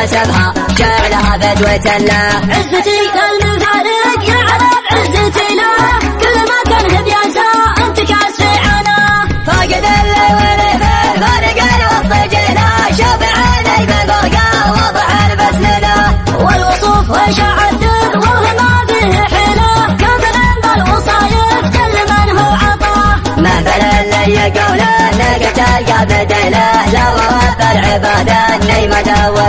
حسبها شعرها بدوة له عزتي المفارق يا عرب عزتي له كل ما كان هبيانسا أنت كاس عنا فاقد اللي ولفل فارق الوسط جيله شوف عيني بالبرقة وضع البسملة والوصوف وشعدد والغما به حيله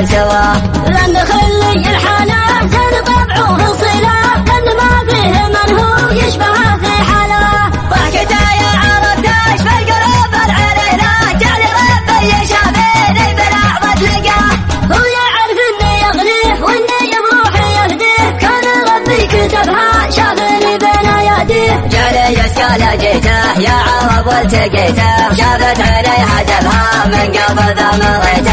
نيمة والسواه لن خلي الحالة زين طبعه صلة لن ما فيه من هو يشبهه في حالة. ضحكته يا عرب تشفى القلوب العليلة جعل ربي يشافيني بلحظة لقاه هو يعرف إني يغنيه وإني بروحي يهديه كان ربي كتبها شافني بين اياديه جالي يسكال جيته يا عرب والتقيته. شافت عيني حجبها من قبل ذا مريته.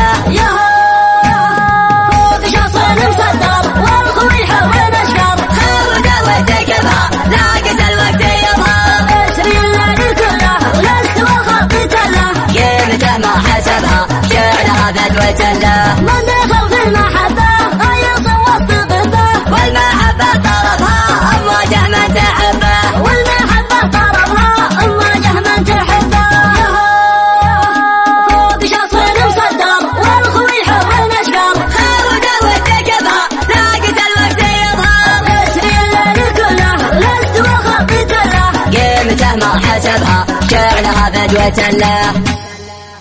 ما حسبها. شعرها بدوة له.